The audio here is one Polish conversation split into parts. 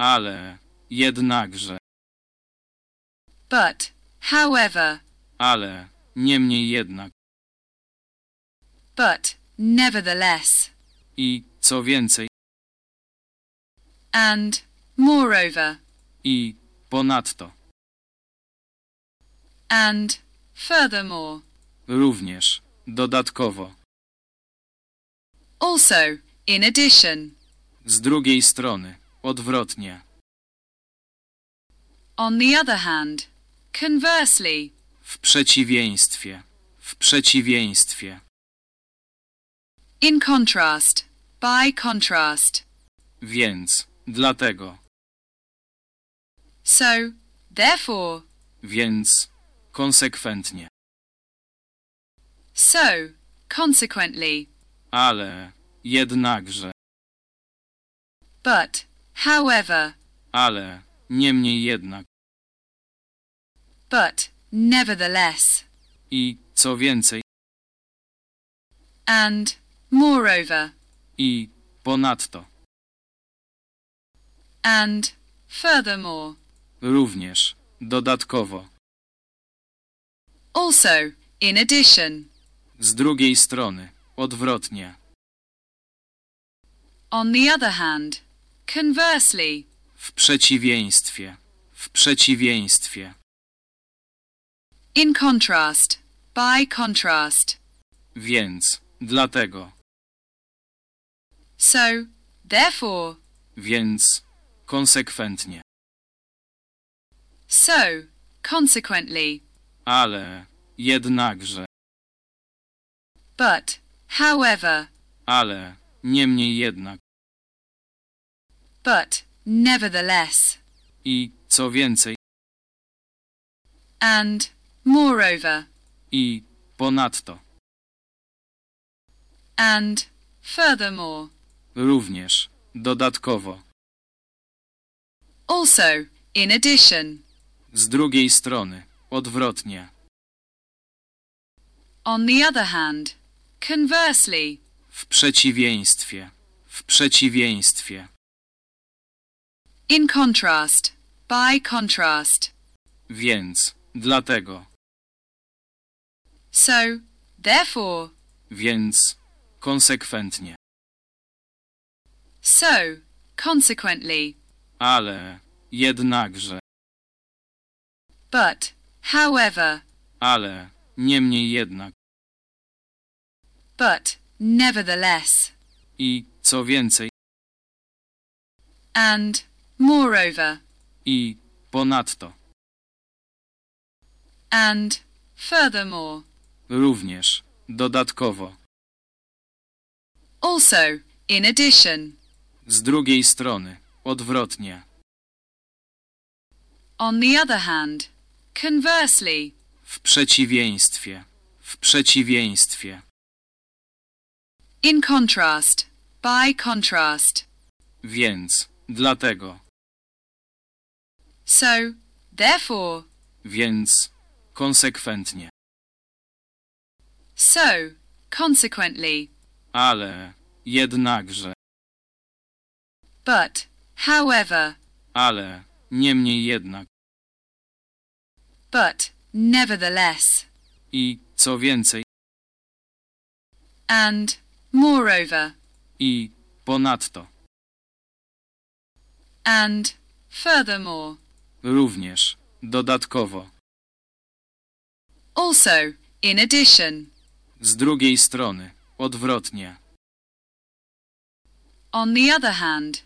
ale, jednakże, but, however, ale, niemniej jednak. but, nevertheless, I, co więcej, and, moreover, i, ponadto, and, furthermore, również, dodatkowo. also, in addition, Z drugiej strony, odwrotnie. on the other hand, conversely, W przeciwieństwie. W przeciwieństwie. in contrast, by contrast. Więc, dlatego, So, therefore, więc, konsekwentnie. so, consequently, Ale, jednakże, but, however, ale, niemniej jednak. but, nevertheless, I, co więcej, and, moreover, i, ponadto. and, furthermore, Również, dodatkowo. also, in addition, Z drugiej strony, odwrotnie. on the other hand, conversely, W przeciwieństwie. W przeciwieństwie. in contrast, by contrast. Więc, dlatego, So, therefore, więc, konsekwentnie. so, consequently, Ale, jednakże, but, however, ale, niemniej jednak. But, nevertheless, I, co więcej, and, moreover, i, ponadto. and, furthermore, Również, dodatkowo. also, in addition, Z drugiej strony, odwrotnie. on the other hand, conversely, W przeciwieństwie. W przeciwieństwie. In contrast, by contrast. Więc, dlatego, So, therefore, więc, konsekwentnie. so, consequently, Ale, jednakże, but, however, ale, niemniej jednak. but, nevertheless, I, co więcej, and, moreover, i, ponadto. and, furthermore, Również, dodatkowo. also, in addition, Z drugiej strony, odwrotnie. on the other hand, conversely, W przeciwieństwie. W przeciwieństwie. in contrast, by contrast. Więc, dlatego, So, therefore, więc, konsekwentnie. so, consequently, Ale, jednakże, but, however, ale, niemniej jednak. but, nevertheless, I, co więcej, and, moreover, i, ponadto. and, furthermore, Również, dodatkowo. also, in addition, Z drugiej strony, odwrotnie. on the other hand,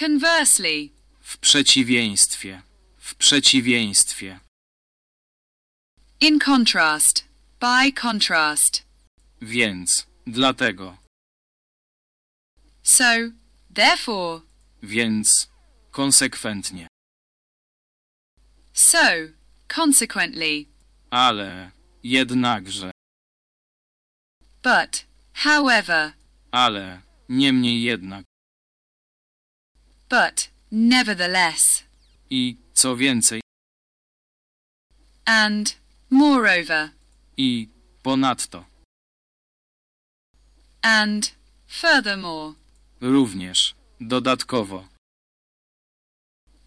conversely, W przeciwieństwie. W przeciwieństwie. in contrast, by contrast. Więc, dlatego, So, therefore, więc, konsekwentnie. So, consequently, Ale, jednakże, but, however, ale, niemniej jednak. but, nevertheless, I, co więcej, and, moreover, i, ponadto. and, furthermore, Również, dodatkowo.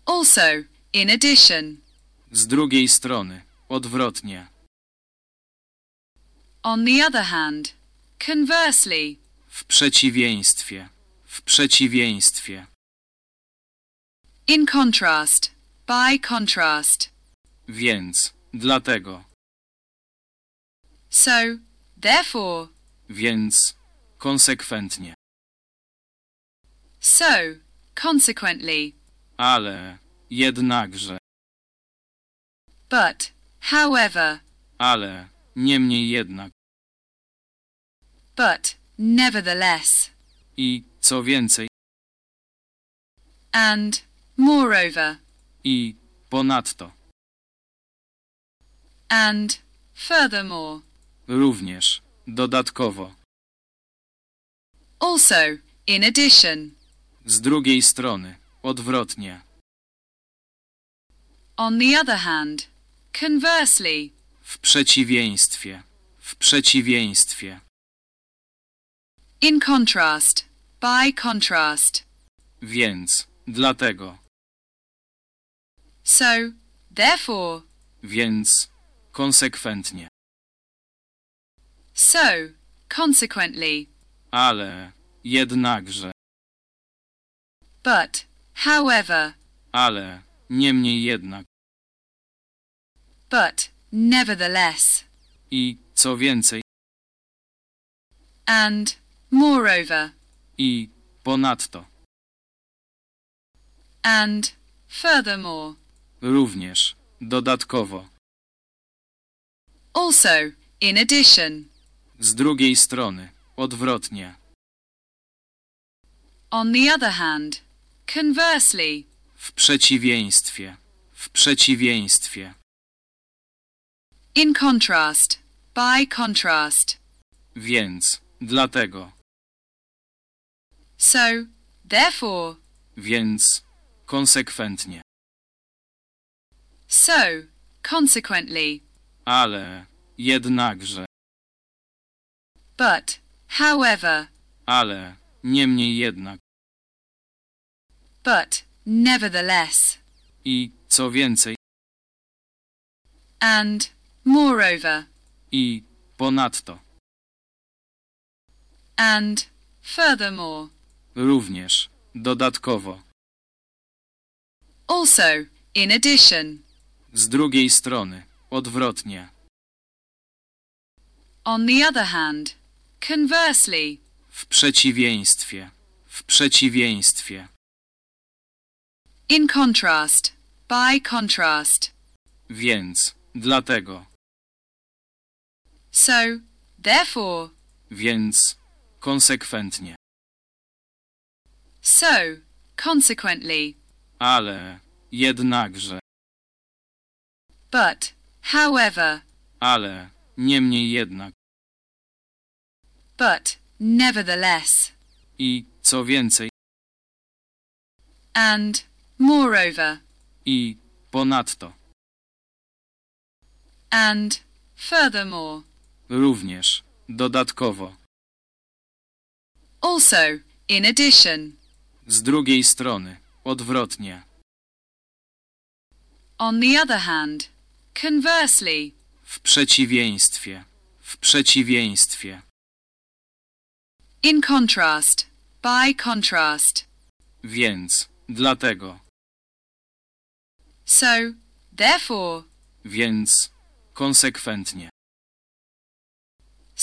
Also, in addition. Z drugiej strony. Odwrotnie. On the other hand. Conversely. W przeciwieństwie. W przeciwieństwie. In contrast. By contrast. Więc. Dlatego. So, therefore. Więc. Konsekwentnie. So, consequently. Ale. Jednakże. But, however. Ale. Niemniej jednak. But, nevertheless. I. Co więcej. And, moreover. I. Ponadto. And, furthermore. Również. Dodatkowo. Also, in addition. Z drugiej strony. Odwrotnie. On the other hand. Conversely. W przeciwieństwie. W przeciwieństwie. In contrast. By contrast. Więc. Dlatego. So, therefore. Więc. Konsekwentnie. So, consequently. Ale. Jednakże. But, however. Ale. Niemniej jednak. But, nevertheless. I. Co więcej. And, moreover. I. Ponadto. And, furthermore. Również. Dodatkowo. Also, in addition. Z drugiej strony. Odwrotnie. On the other hand. Conversely. W przeciwieństwie. W przeciwieństwie. In contrast. By contrast. Więc. Dlatego. So, therefore. Więc. Konsekwentnie. So, consequently. Ale. Jednakże. But, however. Ale. Niemniej jednak. But, nevertheless. I. Co więcej. And, moreover. I. Ponadto. And, furthermore. Również. Dodatkowo. Also, in addition. Z drugiej strony. Odwrotnie. On the other hand. Conversely. W przeciwieństwie. W przeciwieństwie. In contrast. By contrast. Więc. Dlatego. So, therefore. Więc. Konsekwentnie. So, consequently. Ale. Jednakże. But, however. Ale. Niemniej jednak. But, nevertheless. I. Co więcej. And, moreover. I. Ponadto. And, furthermore. Również. Dodatkowo. Also, in addition. Z drugiej strony. Odwrotnie. On the other hand. Conversely. W przeciwieństwie. W przeciwieństwie. In contrast. By contrast. Więc. Dlatego. So, therefore. Więc. Konsekwentnie.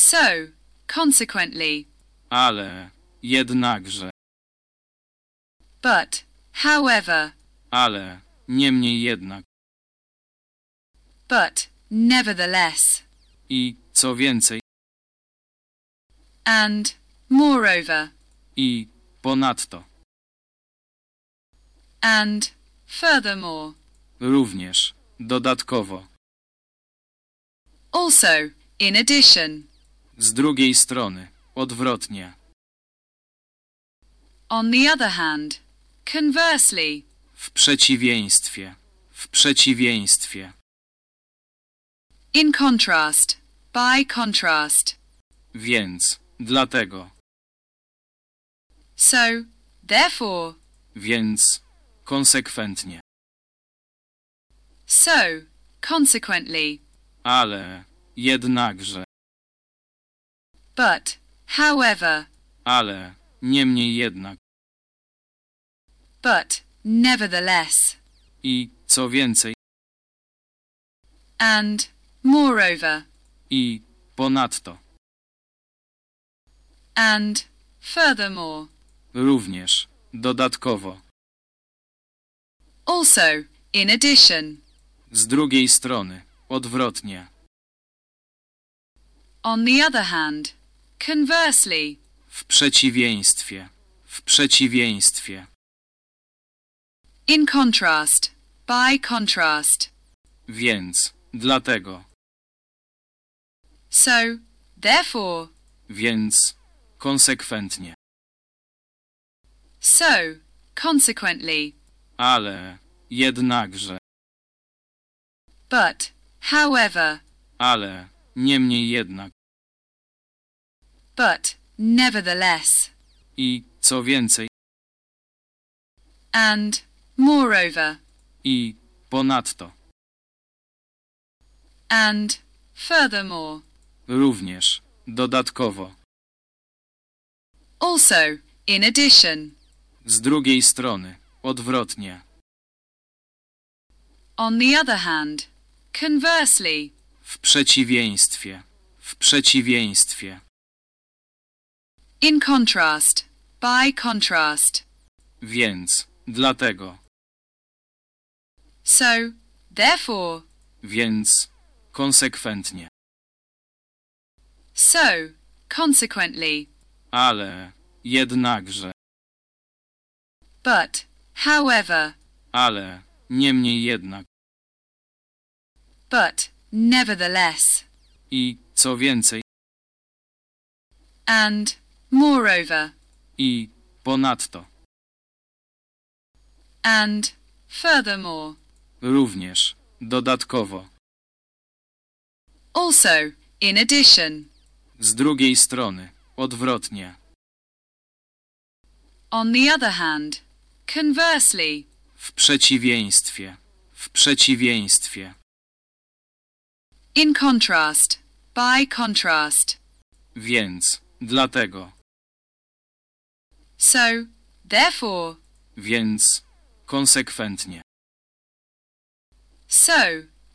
So, consequently. Ale. Jednakże. But, however. Ale. Niemniej jednak. But, nevertheless. I. Co więcej. And, moreover. I. Ponadto. And, furthermore. Również. Dodatkowo. Also, in addition. Z drugiej strony. Odwrotnie. On the other hand. Conversely. W przeciwieństwie. W przeciwieństwie. In contrast. By contrast. Więc. Dlatego. So, therefore. Więc. Konsekwentnie. So, consequently, ale, jednakże, but, however, ale, niemniej jednak. but, nevertheless, I, co więcej, and, moreover, i, ponadto, and, furthermore, również, dodatkowo, also, in addition, z drugiej strony, odwrotnie, on the other hand, conversely, w przeciwieństwie, w przeciwieństwie, in contrast, by contrast, więc, dlatego, so, therefore, więc, konsekwentnie, so, consequently, ale, jednakże, but, however, ale, niemniej jednak, but, nevertheless, i, co więcej, and, moreover, i, ponadto, and, furthermore, również, dodatkowo, also, in addition, z drugiej strony, odwrotnie, on the other hand, conversely, w przeciwieństwie, w przeciwieństwie, in contrast, by contrast, więc, dlatego, so, therefore, więc, konsekwentnie, so, consequently, ale, jednakże, but, however, ale, niemniej jednak, but, nevertheless, i, co więcej, and, moreover, i, ponadto, and, furthermore, również, dodatkowo, also, in addition, z drugiej strony, odwrotnie, on the other hand, conversely, w przeciwieństwie, w przeciwieństwie, in contrast, by contrast, więc, dlatego, so, therefore, więc, konsekwentnie, so,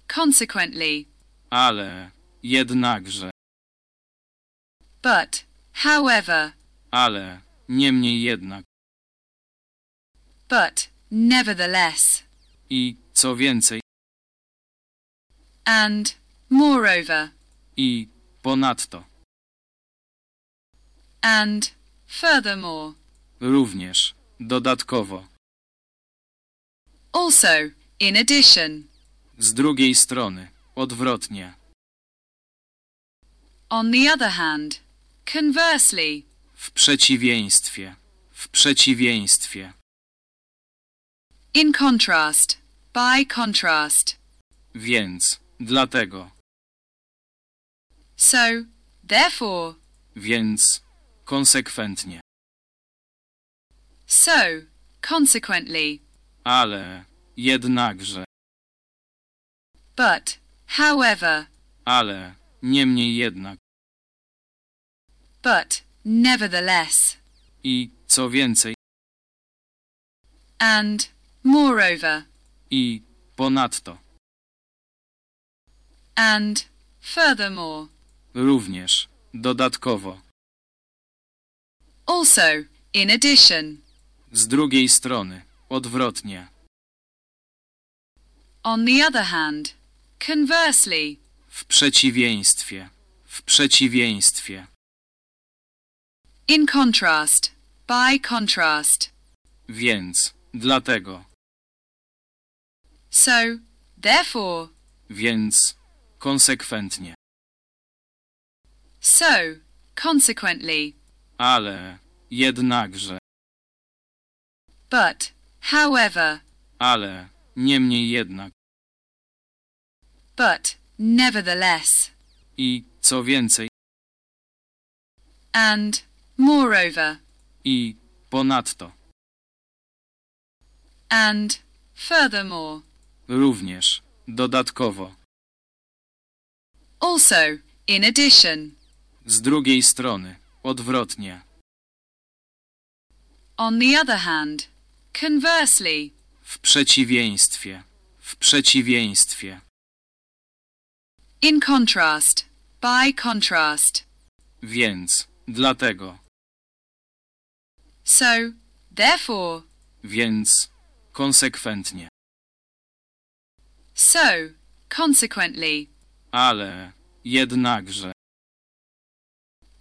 consequently, ale, jednakże, but, however, ale, niemniej jednak, but, nevertheless, i, co więcej, and, moreover, i, ponadto, and, furthermore, również, dodatkowo, also, in addition, z drugiej strony, odwrotnie, on the other hand, conversely, w przeciwieństwie, w przeciwieństwie, in contrast, by contrast, więc, dlatego, so, therefore, więc, konsekwentnie, so, consequently, ale, jednakże, but, however, ale, niemniej jednak, but, nevertheless, i, co więcej, and, moreover, i, ponadto, and, furthermore, również, dodatkowo, also, in addition, z drugiej strony, odwrotnie, on the other hand, conversely, w przeciwieństwie, w przeciwieństwie, in contrast, by contrast, więc, dlatego, so, therefore, więc, konsekwentnie, so, consequently, ale, jednakże, but, however, ale, niemniej jednak, but, nevertheless, i, co więcej, and, moreover, i, ponadto, and, furthermore, również, dodatkowo. Also, in addition. Z drugiej strony, odwrotnie. On the other hand. Conversely. W przeciwieństwie, w przeciwieństwie. In contrast. By contrast. Więc, dlatego, So, therefore. więc, konsekwentnie. So, consequently. Ale, jednakże,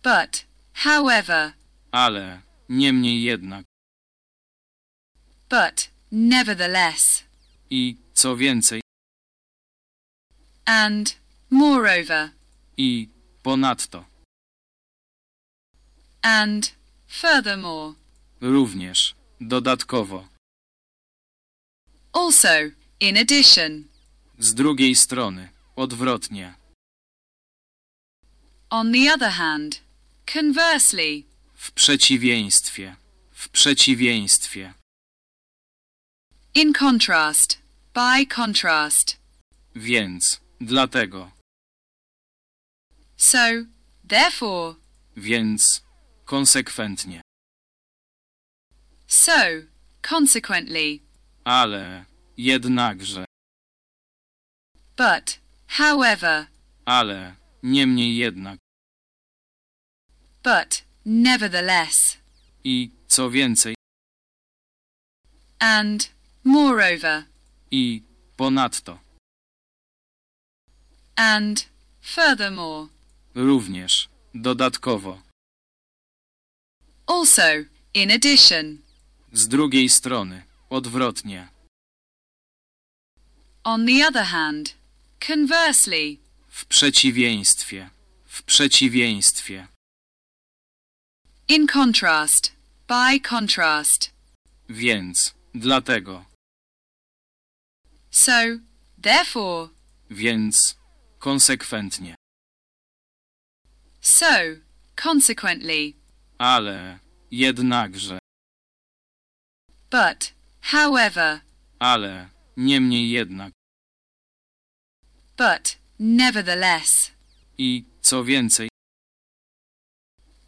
But, however. ale, niemniej jednak. But, nevertheless. I, co więcej, And, moreover. i, ponadto, And, furthermore. również, dodatkowo. Also, in addition. Z drugiej strony, odwrotnie. On the other hand. Conversely. W przeciwieństwie, w przeciwieństwie. In contrast. By contrast. Więc, dlatego, So, therefore. więc, konsekwentnie. So, consequently. Ale, jednakże, But, however. ale, niemniej jednak. But, nevertheless. I, co więcej, And, moreover. i, ponadto, And, furthermore. również, dodatkowo. Also, in addition. Z drugiej strony, odwrotnie. On the other hand. Conversely. W przeciwieństwie, w przeciwieństwie. In contrast. By contrast. Więc, dlatego, So, therefore. więc, konsekwentnie. So, consequently. Ale, jednakże, But, however. ale, niemniej jednak. But, nevertheless. I, co więcej,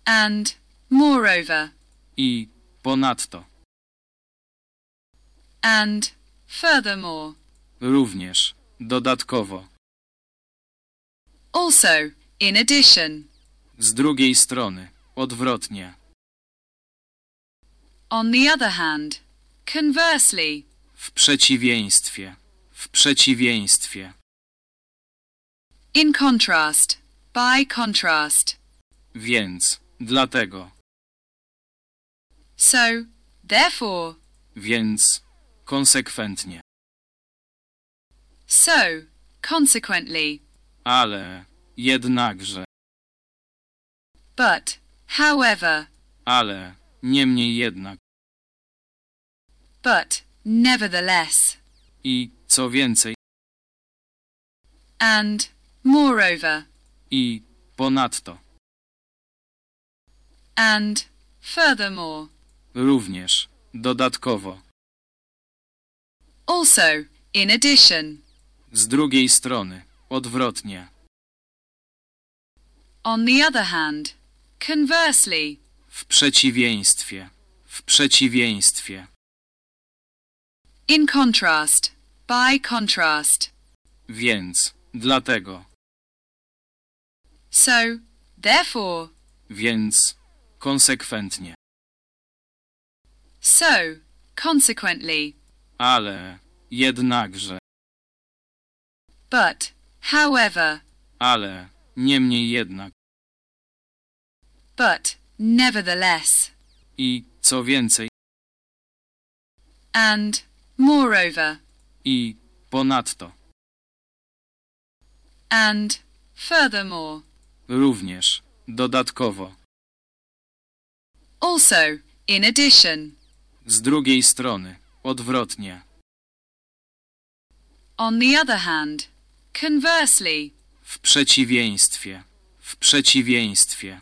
And, moreover. i, ponadto, And, furthermore. Również, dodatkowo. Also, in addition. Z drugiej strony, odwrotnie. On the other hand. Conversely. W przeciwieństwie, w przeciwieństwie. In contrast. By contrast. Więc, dlatego, So, therefore. więc, konsekwentnie. So, consequently. Ale, jednakże, But, however. ale, niemniej jednak. But, nevertheless. I, co więcej, And, moreover. i, ponadto, And, furthermore. również, dodatkowo. Also, in addition. Z drugiej strony, odwrotnie. On the other hand. Conversely. W przeciwieństwie, w przeciwieństwie. In contrast. By contrast. Więc, dlatego, So, therefore. więc, konsekwentnie. So, consequently. Ale, jednakże, But, however. ale, niemniej jednak. But, nevertheless. I, co więcej, And, moreover. i, ponadto, And, furthermore. również, dodatkowo. Also, in addition. Z drugiej strony, odwrotnie. On the other hand. Conversely. W przeciwieństwie, w przeciwieństwie.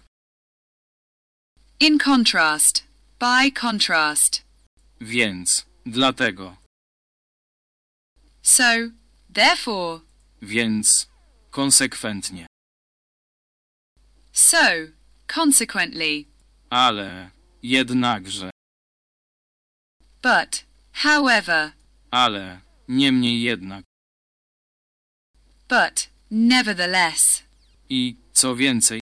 In contrast. By contrast. Więc, dlatego, So, therefore, więc, konsekwentnie, so, consequently, ale, jednakże, but, however, ale, niemniej jednak, but, nevertheless, i, co więcej,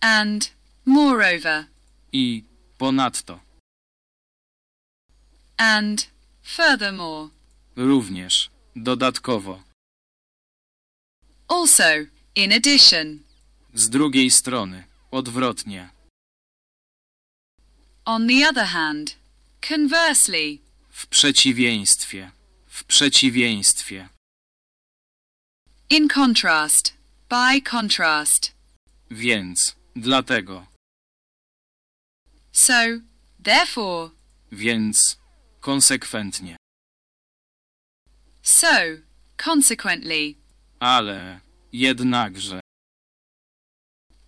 and, moreover, i, ponadto, and, furthermore, również, dodatkowo, also, in addition, z drugiej strony, odwrotnie, on the other hand, conversely, w przeciwieństwie, w przeciwieństwie, in contrast, by contrast, więc, dlatego, so, therefore, więc, konsekwentnie, so, consequently, ale, jednakże,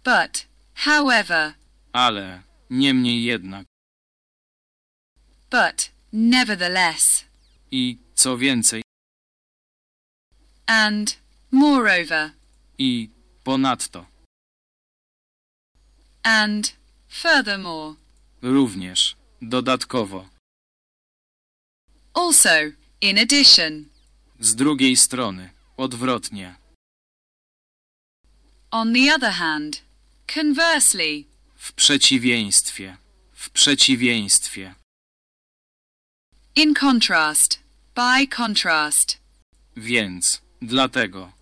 but, however, ale, niemniej jednak, but, nevertheless, i, co więcej, and, moreover, i, ponadto, and, furthermore, również, dodatkowo, also, in addition, z drugiej strony, odwrotnie, on the other hand, conversely, w przeciwieństwie, w przeciwieństwie, in contrast, by contrast, więc, dlatego,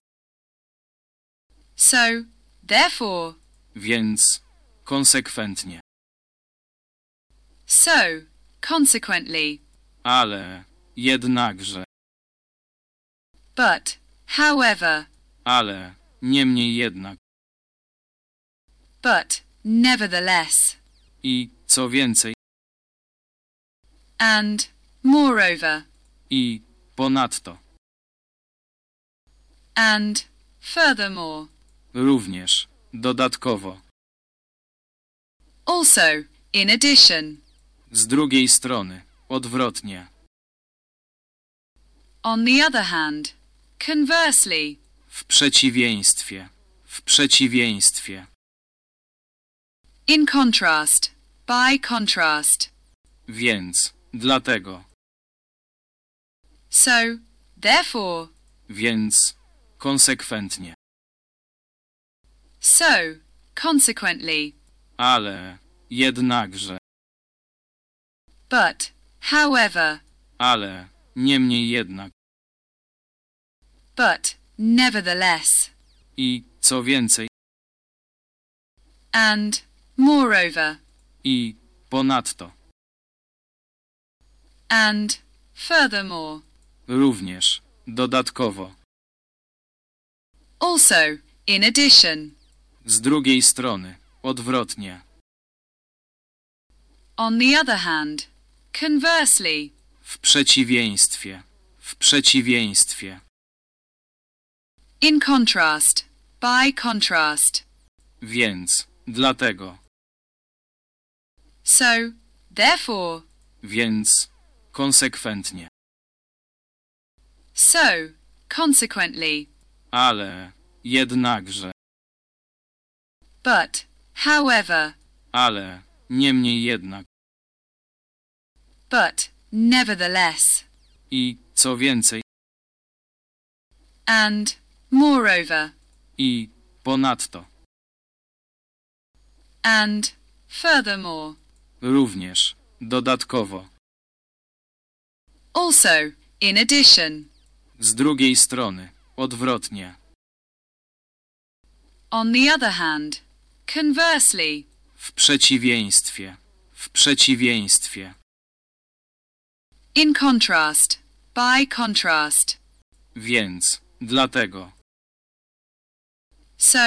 so, therefore, więc, konsekwentnie, so, consequently, ale, jednakże, but, however, ale, niemniej jednak, but, nevertheless, i, co więcej, and, moreover, i, ponadto, and, furthermore, również, dodatkowo, also, in addition, z drugiej strony, odwrotnie, on the other hand, conversely, w przeciwieństwie, w przeciwieństwie, in contrast, by contrast, więc, dlatego, so, therefore, więc, konsekwentnie, so, consequently, ale, jednakże, but, however, ale, niemniej jednak, but, nevertheless, i, co więcej, and, moreover, i, ponadto, and, furthermore, również, dodatkowo, also, in addition, z drugiej strony, odwrotnie, on the other hand, conversely, w przeciwieństwie, w przeciwieństwie, in contrast, by contrast, więc, dlatego, so, therefore, więc, konsekwentnie, so, consequently, ale, jednakże, but, however, ale, niemniej jednak, but, nevertheless, i, co więcej, and, moreover, i, ponadto, and, furthermore, również, dodatkowo, also, in addition, z drugiej strony, odwrotnie, on the other hand, conversely, w przeciwieństwie, w przeciwieństwie, in contrast, by contrast, więc, dlatego, so,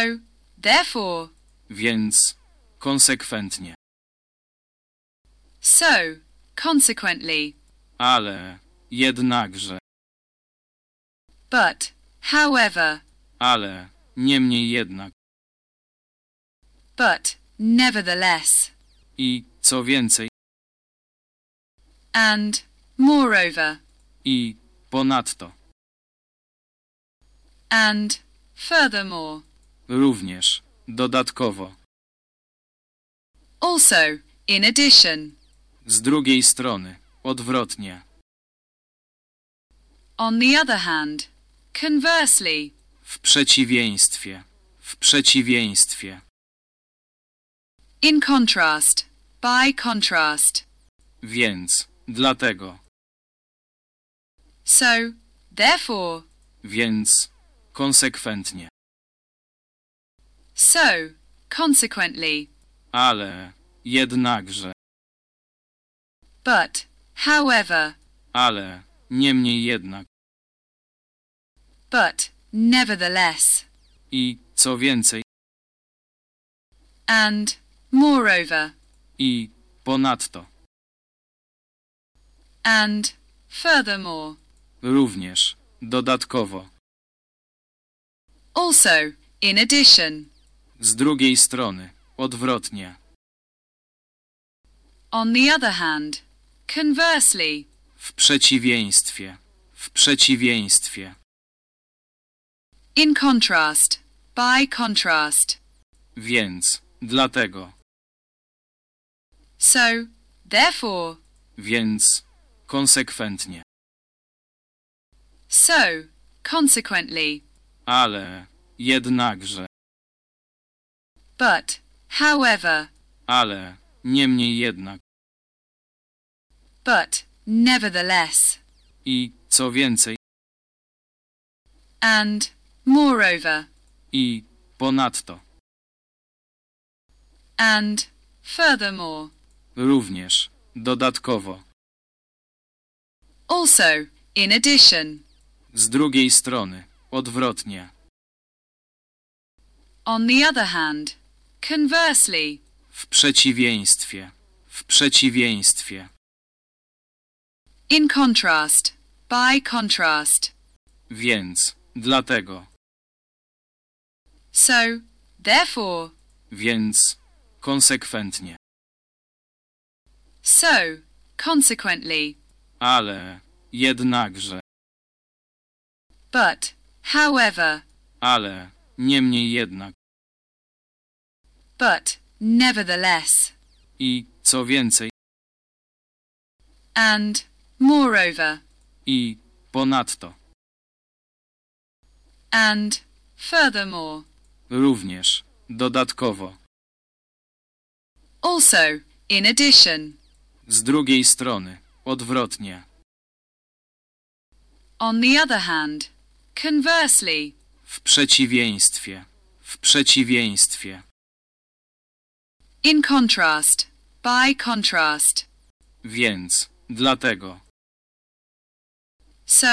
therefore, więc, konsekwentnie, so, consequently, ale, jednakże, but, however, ale, niemniej jednak, but, nevertheless, i, co więcej, and, moreover, i, ponadto, and, furthermore. również, dodatkowo, Also, in addition. z drugiej strony, odwrotnie, On the other hand. Conversely. w przeciwieństwie, w przeciwieństwie, In contrast. By contrast. więc, dlatego, So, therefore. więc, konsekwentnie, So, consequently. ale, jednakże, But, however. ale, niemniej jednak, But, nevertheless. i, co więcej, And, moreover. i, ponadto, And, furthermore. również, dodatkowo, Also, in addition. z drugiej strony, odwrotnie, On the other hand. Conversely. w przeciwieństwie, w przeciwieństwie, In contrast. By contrast. więc, dlatego, So, therefore. więc, konsekwentnie, So, consequently. ale, jednakże, But, however. ale, niemniej jednak, But, nevertheless. i, co więcej, And, moreover. i, ponadto, And, furthermore. Również, dodatkowo, Also, in addition. z drugiej strony, odwrotnie, On the other hand. Conversely. w przeciwieństwie, w przeciwieństwie, In contrast. By contrast. więc, dlatego, So, therefore. więc, konsekwentnie, So, consequently. ale, jednakże, But, however. ale, niemniej jednak, But, nevertheless. i, co więcej, And, moreover. i, ponadto, And, furthermore. również, dodatkowo, Also, in addition. Z drugiej strony, odwrotnie, On the other hand. Conversely. w przeciwieństwie, w przeciwieństwie, In contrast. By contrast. więc, dlatego, So,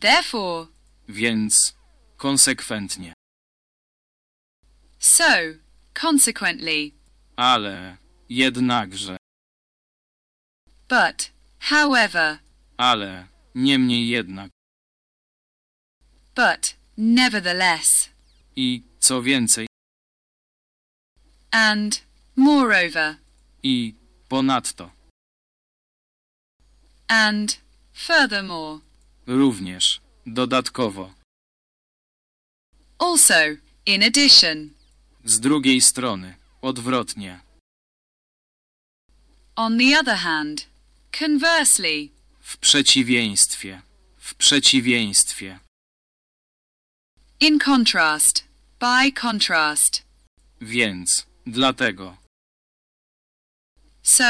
therefore. więc, konsekwentnie, So, consequently. ale, jednakże, But, however. ale, niemniej jednak, But, nevertheless. i, co więcej, And, moreover. i, ponadto, And, furthermore. również, dodatkowo, Also, in addition. z drugiej strony, odwrotnie, On the other hand. Conversely. w przeciwieństwie, w przeciwieństwie, In contrast. By contrast. więc, dlatego, So,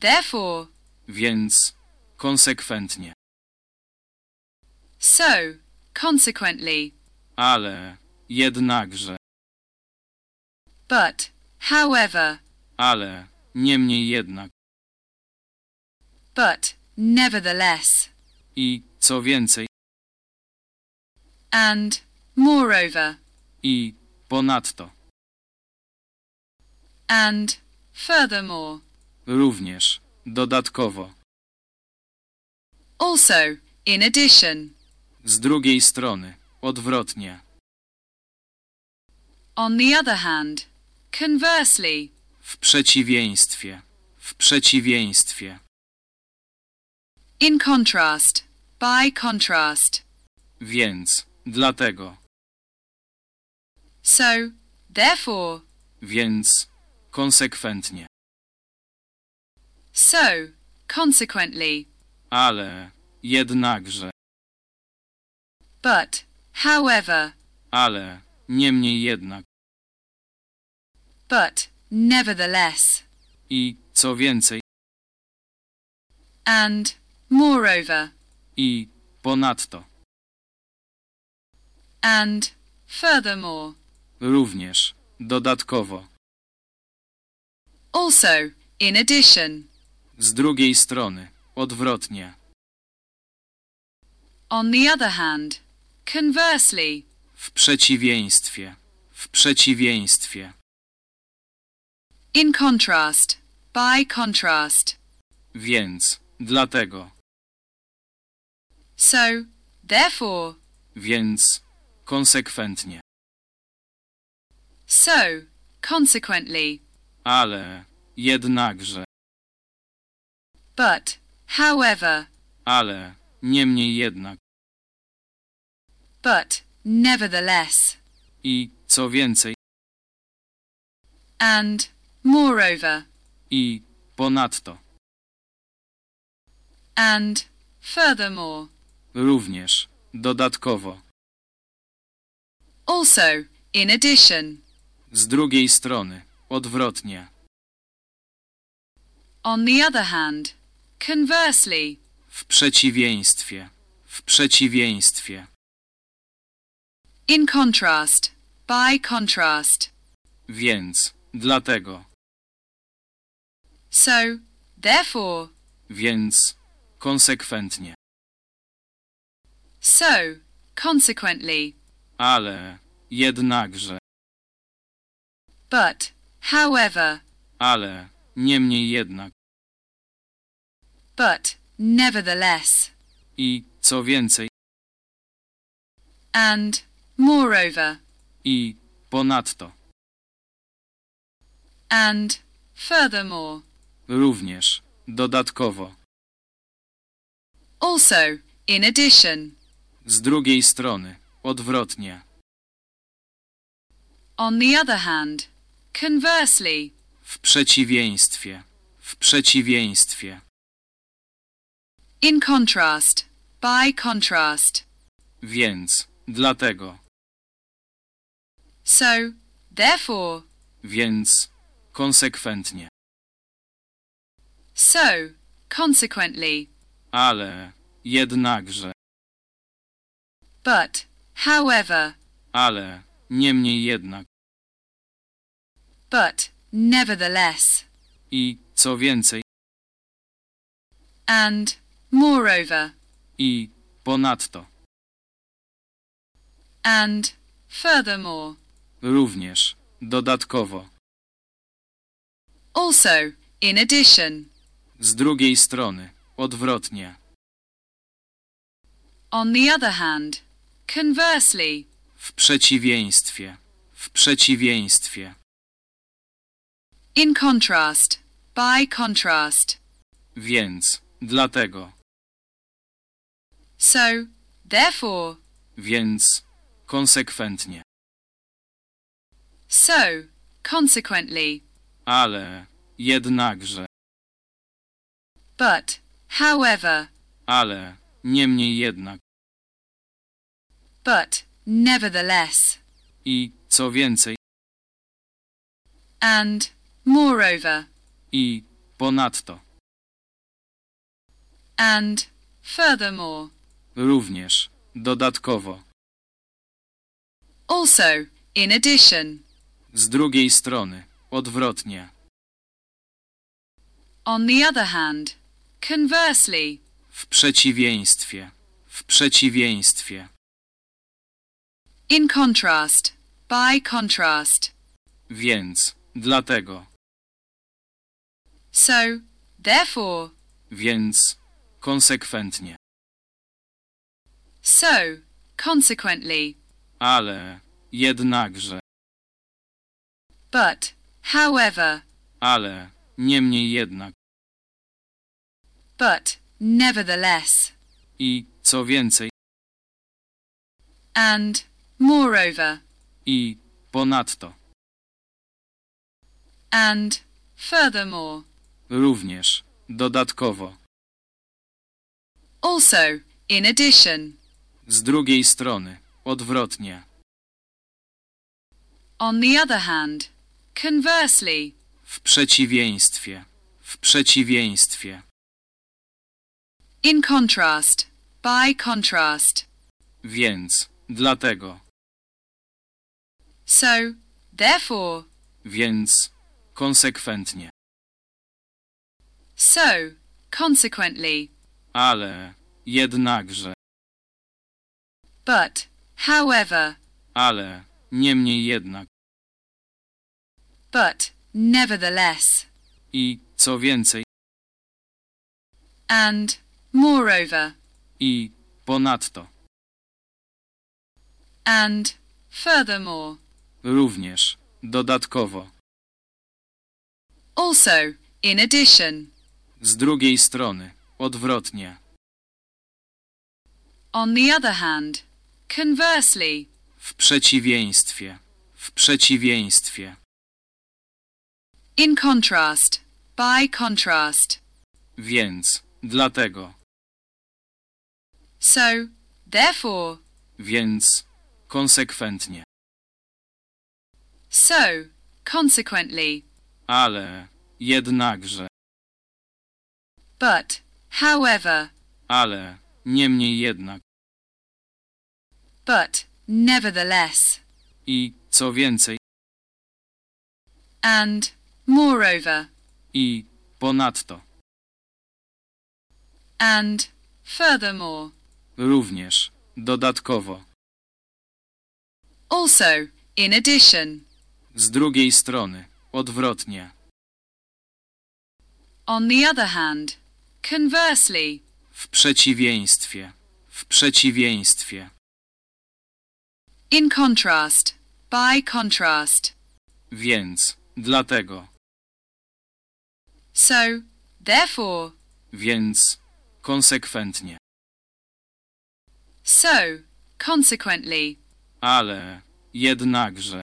therefore. więc, konsekwentnie, So, consequently. ale, jednakże, But, however. ale, niemniej jednak, But, nevertheless. i, co więcej, And, moreover. i, ponadto, And, furthermore. również, dodatkowo, Also, in addition. z drugiej strony, odwrotnie, On the other hand. Conversely. w przeciwieństwie, w przeciwieństwie, In contrast. By contrast. więc, dlatego, So, therefore, więc, konsekwentnie, so, consequently, ale, jednakże, but, however, ale, niemniej jednak, but, nevertheless, i, co więcej, and, moreover, i, ponadto, and, furthermore, również, dodatkowo, also, in addition, z drugiej strony, odwrotnie, on the other hand, conversely, w przeciwieństwie, w przeciwieństwie, in contrast, by contrast, więc, dlatego, so, therefore, więc, konsekwentnie, so, consequently, ale, jednakże, but, however, ale, niemniej jednak, but, nevertheless, i, co więcej, and, moreover, i, ponadto, and, furthermore, również, dodatkowo, also, in addition, z drugiej strony, odwrotnie, on the other hand, conversely, w przeciwieństwie, w przeciwieństwie, in contrast, by contrast, więc, dlatego, so, therefore, więc, konsekwentnie, so, consequently, ale, jednakże, but, however, ale, niemniej jednak, but, nevertheless, i, co więcej, and, moreover, i, ponadto, and, furthermore, również, dodatkowo, also, in addition, z drugiej strony, odwrotnie, on the other hand, conversely, w przeciwieństwie, w przeciwieństwie, in contrast, by contrast, więc, dlatego, so, therefore, więc, konsekwentnie, so, consequently, ale, jednakże, but, however, ale, niemniej jednak, but, nevertheless, i, co więcej, and, moreover, i, ponadto, and, furthermore, również, dodatkowo, also, in addition, z drugiej strony, odwrotnie, on the other hand, conversely, w przeciwieństwie, w przeciwieństwie, in contrast, by contrast, więc, dlatego, so, therefore, więc, konsekwentnie, so, consequently, ale, jednakże, but, however, ale, niemniej jednak, but, nevertheless, i, co więcej, and, moreover, i, ponadto, and, furthermore, również, dodatkowo, also, in addition, z drugiej strony, odwrotnie, on the other hand, conversely, w przeciwieństwie, w przeciwieństwie, in contrast, by contrast, więc, dlatego, so, therefore, więc, konsekwentnie, so, consequently, ale, jednakże, but, however, ale, niemniej jednak, but, nevertheless, i, co więcej, and, moreover, i, ponadto, and furthermore. również, dodatkowo, Also, in addition. z drugiej strony, odwrotnie, On the other hand. Conversely. w przeciwieństwie, w przeciwieństwie, In contrast. By contrast. więc, dlatego, So, therefore. więc, konsekwentnie, So, consequently. ale, jednakże, But, however. ale, niemniej jednak, But, nevertheless. i, co więcej, And, moreover. i, ponadto, And, furthermore. Również, dodatkowo, Also, in addition. z drugiej strony, odwrotnie, On the other hand. Conversely. w przeciwieństwie, w przeciwieństwie, In contrast. By contrast. więc, dlatego, So, therefore. więc, konsekwentnie, So, consequently. ale, jednakże, But, however. ale, niemniej jednak, But, nevertheless. i, co więcej, And, moreover. i, ponadto, And, furthermore. również, dodatkowo, Also, in addition. Z drugiej strony, odwrotnie, On the other hand. Conversely. w przeciwieństwie, w przeciwieństwie, In contrast. By contrast. więc, dlatego, So, therefore. więc, konsekwentnie, So, consequently. ale, jednakże,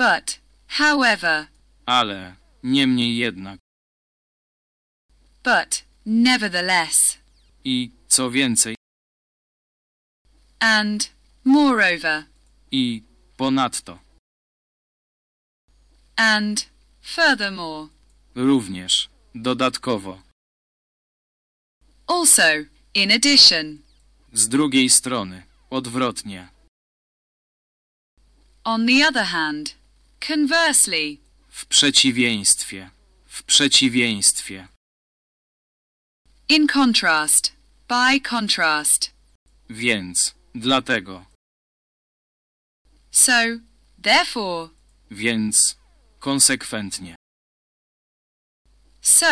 But, however. ale, niemniej jednak, But, nevertheless. i, co więcej, And, moreover. i, ponadto, And, furthermore. również, dodatkowo, Also, in addition. z drugiej strony, odwrotnie, On the other hand. Conversely. w przeciwieństwie, w przeciwieństwie, In contrast. By contrast. więc, dlatego, So, therefore. więc, konsekwentnie, So,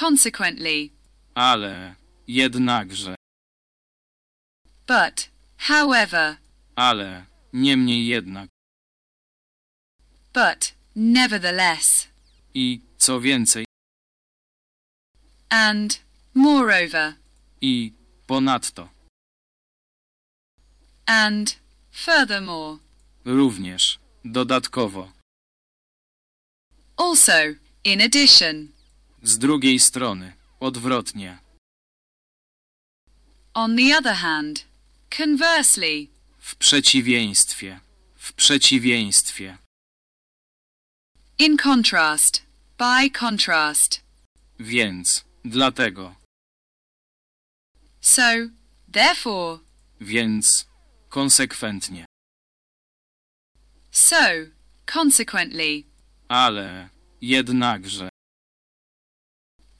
consequently. ale, jednakże, But, however. ale, niemniej jednak, But, nevertheless. i, co więcej, And, moreover. i, ponadto, And, furthermore. również, dodatkowo, Also, in addition. z drugiej strony, odwrotnie, On the other hand. Conversely. w przeciwieństwie, w przeciwieństwie, In contrast. By contrast. więc, dlatego, So, therefore. więc, konsekwentnie, So, consequently. ale, jednakże,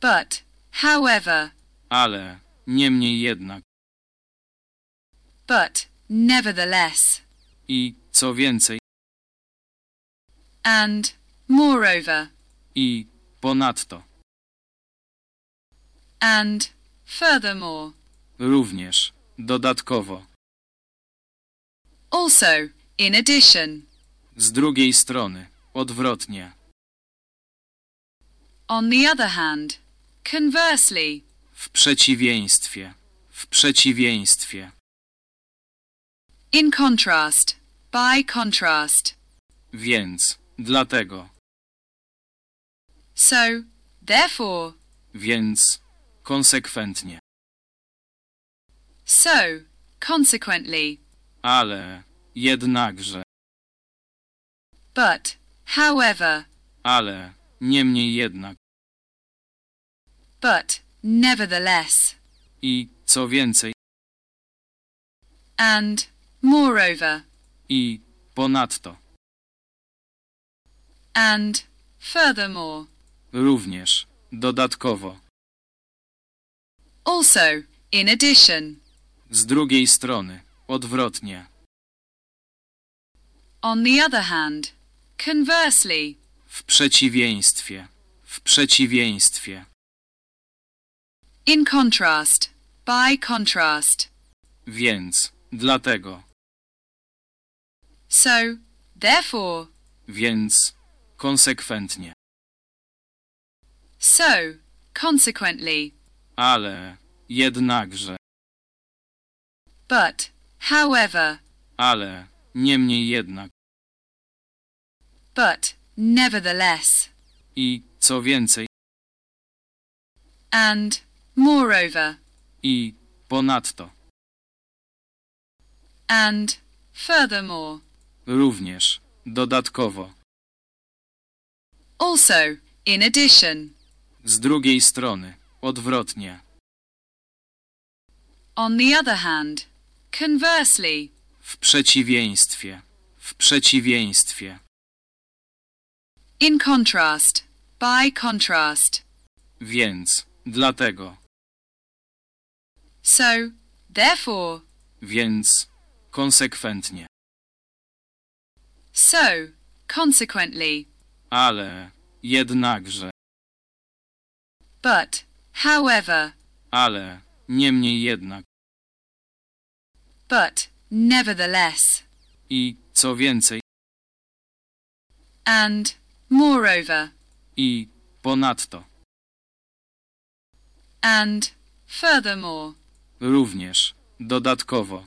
But, however. ale, niemniej jednak, But, nevertheless. i, co więcej, And, moreover. i, ponadto, And, furthermore. również, dodatkowo, Also, in addition. z drugiej strony, odwrotnie, On the other hand. Conversely. w przeciwieństwie, w przeciwieństwie, In contrast. by contrast. Więc, dlatego, So, therefore, więc, konsekwentnie, so, consequently, ale, jednakże, but, however, ale, niemniej jednak, but, nevertheless, i, co więcej, and, moreover, i, ponadto, and, furthermore, również, dodatkowo, also, in addition, z drugiej strony, odwrotnie, on the other hand, conversely, w przeciwieństwie, w przeciwieństwie, in contrast, by contrast, więc, dlatego, so, therefore, więc, konsekwentnie, so, consequently, ale, jednakże, but, however, ale, niemniej jednak, but, nevertheless, i, co więcej, and, moreover, i, ponadto, and, furthermore, również, dodatkowo, also, in addition, z drugiej strony, odwrotnie, on the other hand, conversely, w przeciwieństwie, w przeciwieństwie, in contrast, by contrast, więc, dlatego, so, therefore, więc, konsekwentnie, so, consequently, ale, jednakże, but, however, ale, niemniej jednak, but, nevertheless, i, co więcej, and, moreover, i, ponadto, and, furthermore, również, dodatkowo,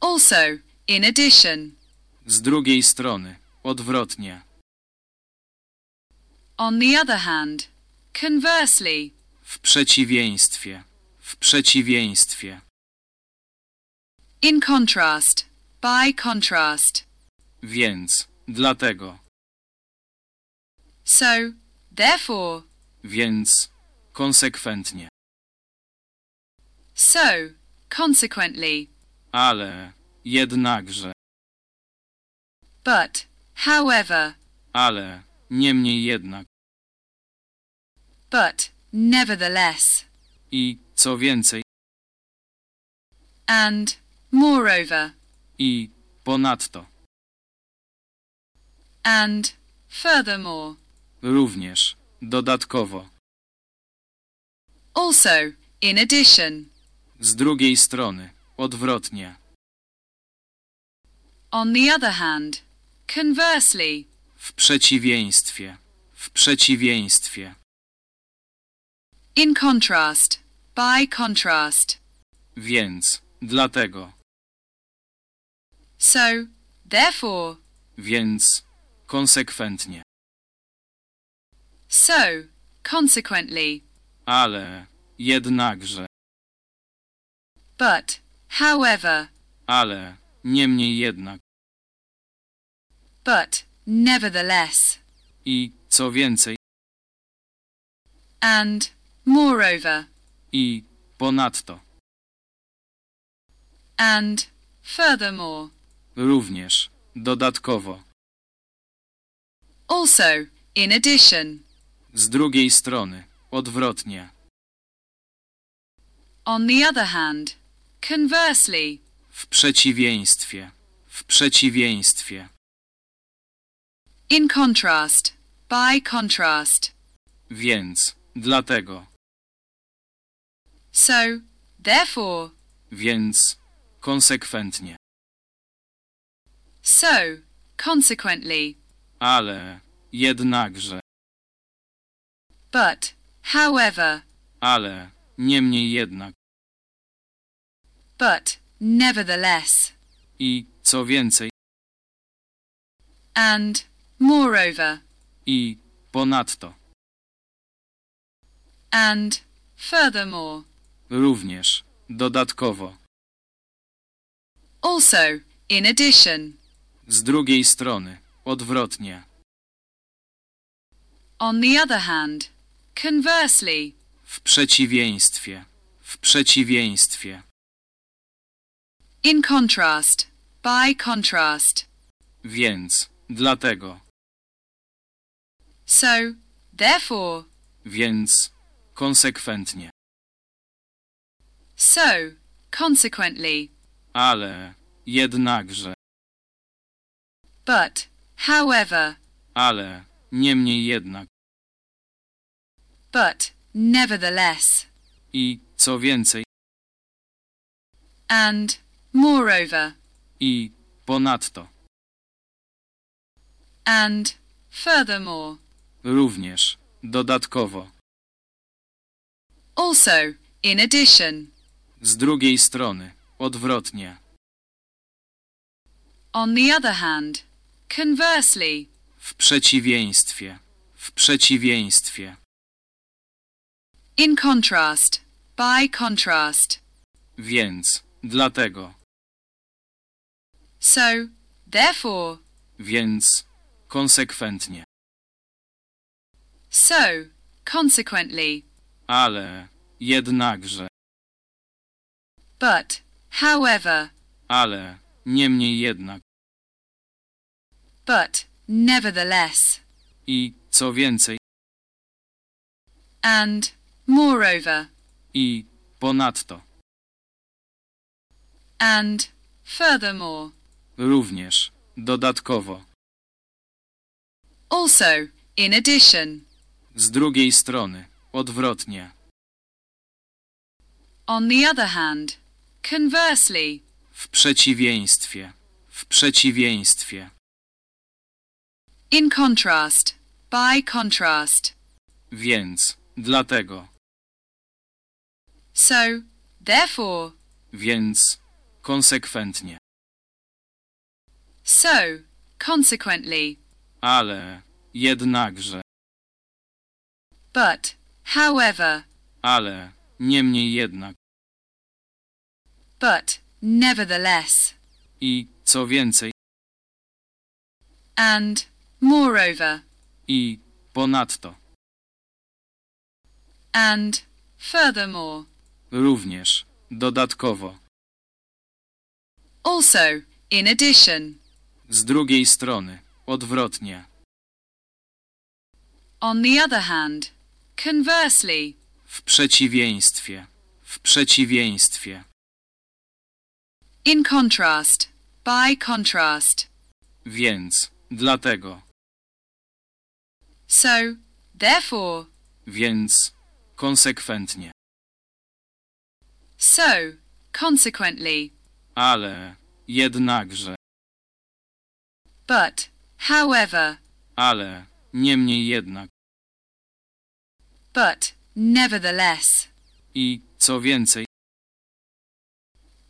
also, in addition, z drugiej strony, odwrotnie, on the other hand, conversely, w przeciwieństwie, w przeciwieństwie, in contrast, by contrast, więc, dlatego, so, therefore, więc, konsekwentnie, so, consequently, ale, jednakże, but, however, ale, niemniej jednak, but, nevertheless, i, co więcej, and, moreover, i, ponadto, and, furthermore, również, dodatkowo, also, in addition, z drugiej strony, odwrotnie, on the other hand, conversely, w przeciwieństwie, w przeciwieństwie, in contrast, by contrast, więc, dlatego, so, therefore, więc, konsekwentnie, so, consequently, ale, jednakże, but, however, ale, niemniej jednak, but, nevertheless, i, co więcej, and, moreover, i, ponadto, and, furthermore, również, dodatkowo, also, in addition, z drugiej strony, odwrotnie, on the other hand, conversely, w przeciwieństwie, w przeciwieństwie, in contrast, by contrast, więc, dlatego, so, therefore, więc, konsekwentnie, so, consequently, ale, jednakże, but, however, ale, niemniej jednak, but, nevertheless, i, co więcej, and, moreover, i ponadto, and, furthermore, również, dodatkowo, also, in addition, z drugiej strony, odwrotnie, on the other hand, conversely, w przeciwieństwie, w przeciwieństwie, in contrast, by contrast. więc, dlatego, So, therefore, więc, konsekwentnie, so, consequently, ale, jednakże, but, however, ale, niemniej jednak, but, nevertheless, i, co więcej, and, moreover, i, ponadto, and, furthermore, również, dodatkowo, also, in addition, z drugiej strony, odwrotnie, on the other hand, conversely, w przeciwieństwie, w przeciwieństwie, in contrast, by contrast. więc, dlatego, So, therefore, więc, konsekwentnie, so, consequently, ale, jednakże, but, however, ale, niemniej jednak, but, nevertheless, i, co więcej, and, moreover, i, ponadto, and, furthermore, również, dodatkowo, also, in addition, z drugiej strony, odwrotnie, on the other hand, conversely, w przeciwieństwie, w przeciwieństwie, in contrast, by contrast. więc, dlatego, So, therefore, więc, konsekwentnie, so, consequently, ale, jednakże, but, however, ale, niemniej jednak, but, nevertheless, i, co więcej, and, moreover, i, ponadto, and, furthermore, również, dodatkowo, also, in addition, z drugiej strony, odwrotnie, on the other hand, conversely, w przeciwieństwie, w przeciwieństwie, in contrast, by contrast. więc, dlatego, So, therefore, więc, konsekwentnie, so, consequently, ale, jednakże, but, however, ale, niemniej jednak, but, nevertheless, i, co więcej,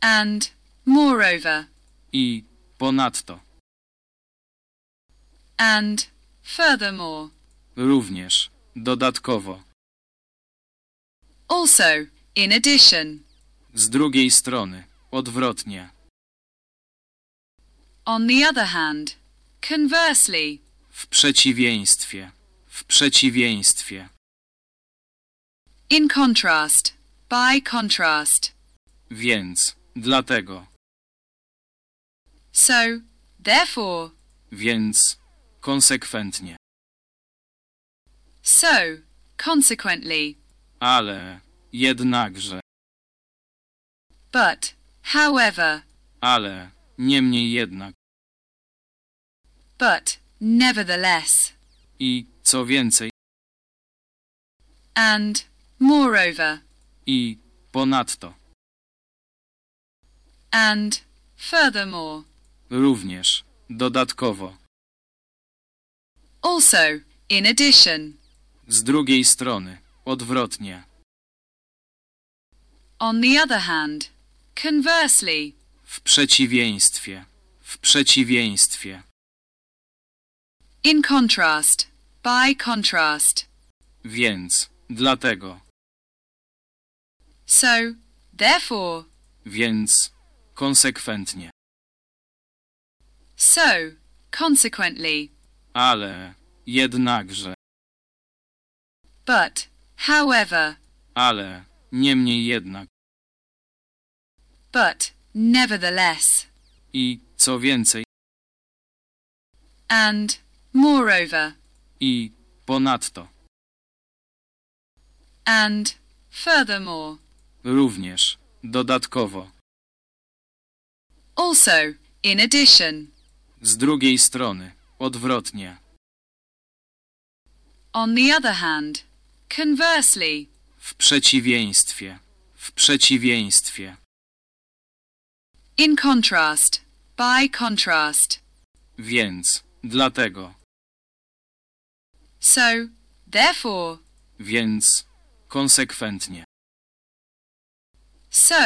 and, moreover, i, ponadto, and, furthermore, również, dodatkowo, also, in addition, z drugiej strony, odwrotnie, on the other hand, conversely, w przeciwieństwie, w przeciwieństwie, in contrast, by contrast. więc, dlatego, So, therefore, więc, konsekwentnie, so, consequently, ale, jednakże, but, however, ale, niemniej jednak, but, nevertheless, i, co więcej, and, moreover, i, ponadto, and, furthermore, również, dodatkowo, also, in addition, z drugiej strony, odwrotnie, on the other hand, conversely, w przeciwieństwie, w przeciwieństwie. In contrast. By contrast. Więc. Dlatego. So. Therefore. Więc. Konsekwentnie. So. Consequently. Ale. Jednakże. But. However. Ale. Niemniej jednak. But. Nevertheless. I. Co więcej. And. Moreover. I. Ponadto. And. Furthermore. Również. Dodatkowo. Also. In addition. Z drugiej strony. Odwrotnie. On the other hand. Conversely. W przeciwieństwie. W przeciwieństwie. In contrast. By contrast. Więc. Dlatego. So. Therefore. Więc. Konsekwentnie. So.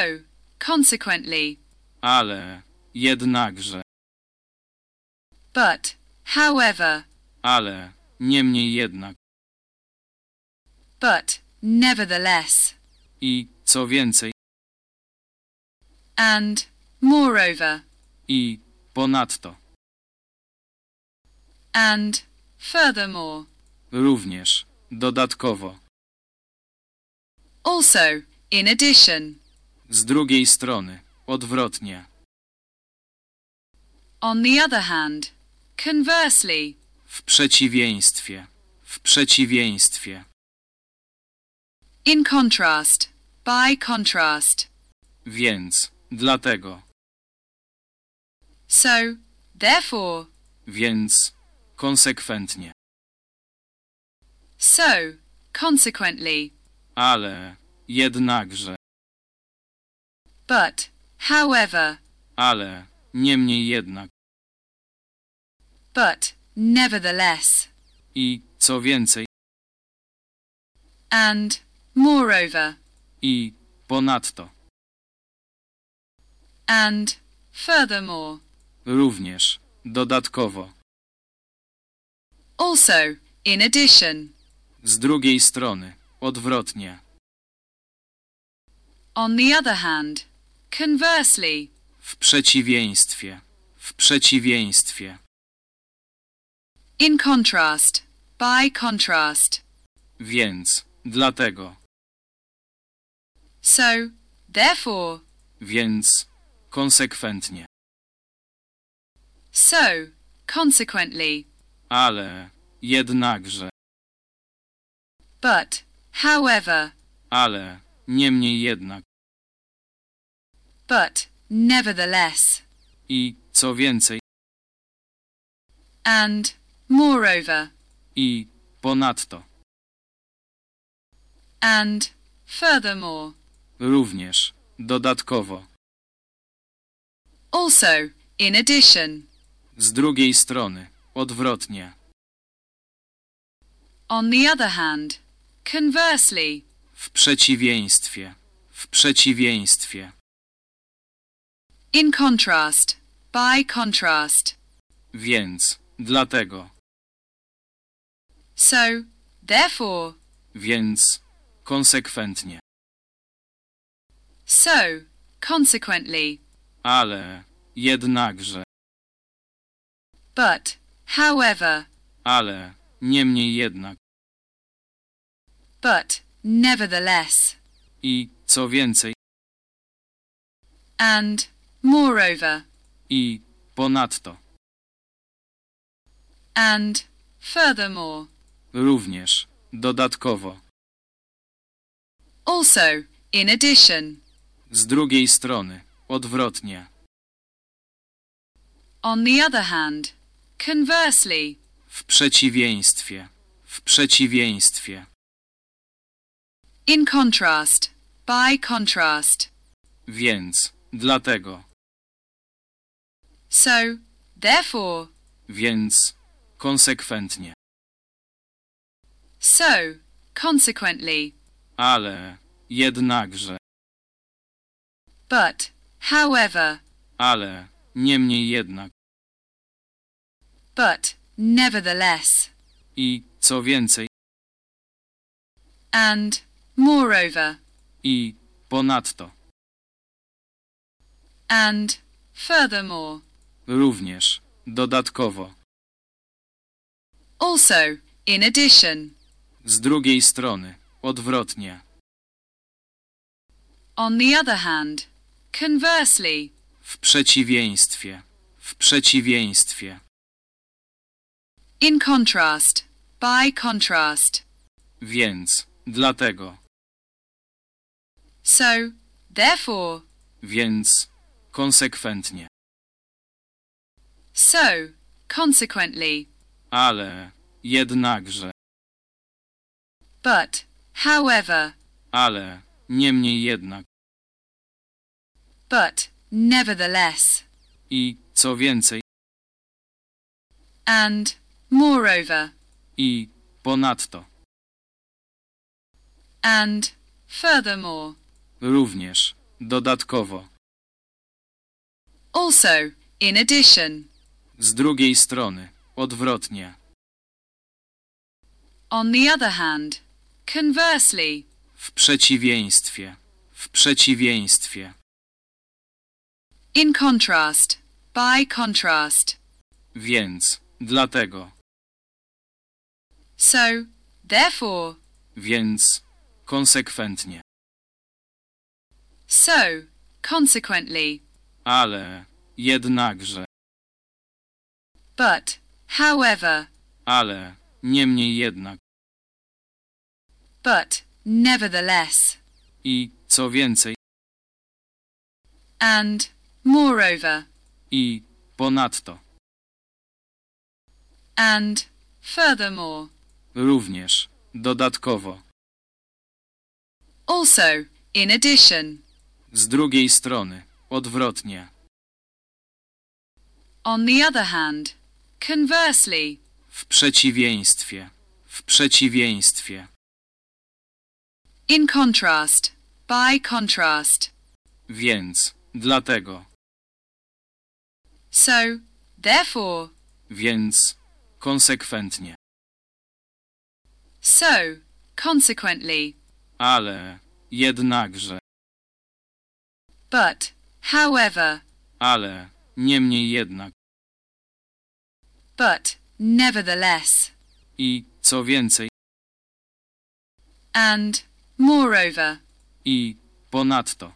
Consequently. Ale. Jednakże. But. However. Ale. Niemniej jednak. But. Nevertheless. I. Co więcej. And. Moreover. I. Ponadto. And. Furthermore. Również. Dodatkowo. Also. In addition. Z drugiej strony. Odwrotnie. On the other hand. Conversely. W przeciwieństwie. W przeciwieństwie. In contrast. By contrast. Więc. Dlatego. So. Therefore. Więc. Konsekwentnie. So. Consequently. Ale. Jednakże. But. However. Ale. Niemniej jednak. But. Nevertheless. I. Co więcej. And. Moreover. I. Ponadto. And. Furthermore. Również. Dodatkowo. Also. In addition. Z drugiej strony. Odwrotnie. On the other hand. Conversely. W przeciwieństwie. W przeciwieństwie. In contrast. By contrast. Więc. Dlatego. So. Therefore. Więc. Konsekwentnie. So. Consequently. Ale. Jednakże. But. However. Ale. Niemniej jednak. But. Nevertheless. I. Co więcej. And. Moreover. I. Ponadto. And. Furthermore. Również. Dodatkowo. Also. In addition. Z drugiej strony. Odwrotnie. On the other hand. Conversely. W przeciwieństwie. W przeciwieństwie. In contrast. By contrast. Więc. Dlatego. So. Therefore. Więc. Konsekwentnie. So. Consequently. Ale. Jednakże. But. However. Ale. Niemniej jednak. But. Nevertheless. I. Co więcej. And. Moreover. I. Ponadto. And. Furthermore. Również. Dodatkowo. Also. In addition. Z drugiej strony. Odwrotnie. On the other hand. Conversely. W przeciwieństwie. W przeciwieństwie. In contrast. By contrast. Więc. Dlatego. So. Therefore. Więc. Konsekwentnie. So. Consequently. Ale. Jednakże. But. However. Ale. Niemniej jednak. but, nevertheless, i, co więcej, and, moreover, i, ponadto, and, furthermore, również, dodatkowo, also, in addition, z drugiej strony, odwrotnie, on the other hand, conversely, w przeciwieństwie, w przeciwieństwie, in contrast, by contrast, więc, dlatego, so, therefore, więc, konsekwentnie, so, consequently, ale, jednakże, but, however, ale, niemniej jednak, but, nevertheless, i, co więcej, and, moreover, i, ponadto, and, furthermore, również, dodatkowo, also, in addition, z drugiej strony, odwrotnie, on the other hand, conversely, w przeciwieństwie, w przeciwieństwie, in contrast, by contrast, więc, dlatego, so, therefore, więc, konsekwentnie, so, consequently, ale, jednakże, but, however, ale, niemniej jednak, but, nevertheless, i, co więcej, and, moreover, i, ponadto, and, furthermore, również, dodatkowo, also, in addition, z drugiej strony, odwrotnie, on the other hand, conversely, w przeciwieństwie, w przeciwieństwie, in contrast, by contrast, więc, dlatego, so, therefore, więc, konsekwentnie, so, consequently, ale, jednakże, but, however, ale, niemniej jednak, but, nevertheless, i, co więcej, and, moreover, i, ponadto,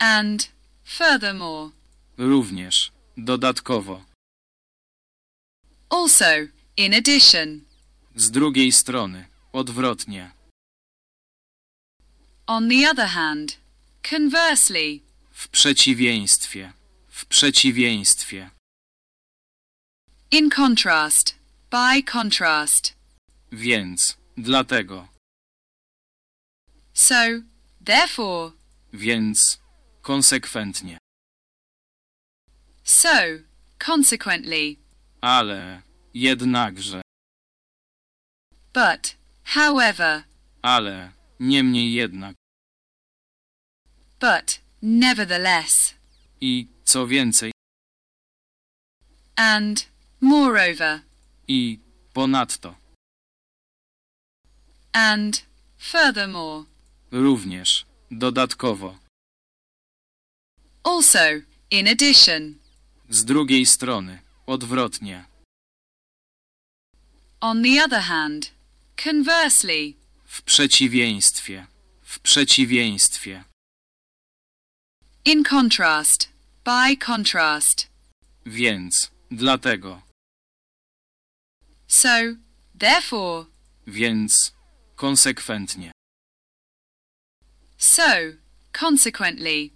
and, furthermore, również, dodatkowo, also, in addition, z drugiej strony, odwrotnie, on the other hand, conversely, w przeciwieństwie, w przeciwieństwie, in contrast, by contrast, więc, dlatego, so, therefore, więc, konsekwentnie, so, consequently, ale, jednakże, but, however, ale, niemniej jednak, but, nevertheless, i, co więcej, and, moreover, i, ponadto, and, furthermore, również, dodatkowo, also, in addition, z drugiej strony, odwrotnie, on the other hand, conversely, w przeciwieństwie, w przeciwieństwie, in contrast, by contrast, więc, dlatego, so, therefore, więc, konsekwentnie, so, consequently,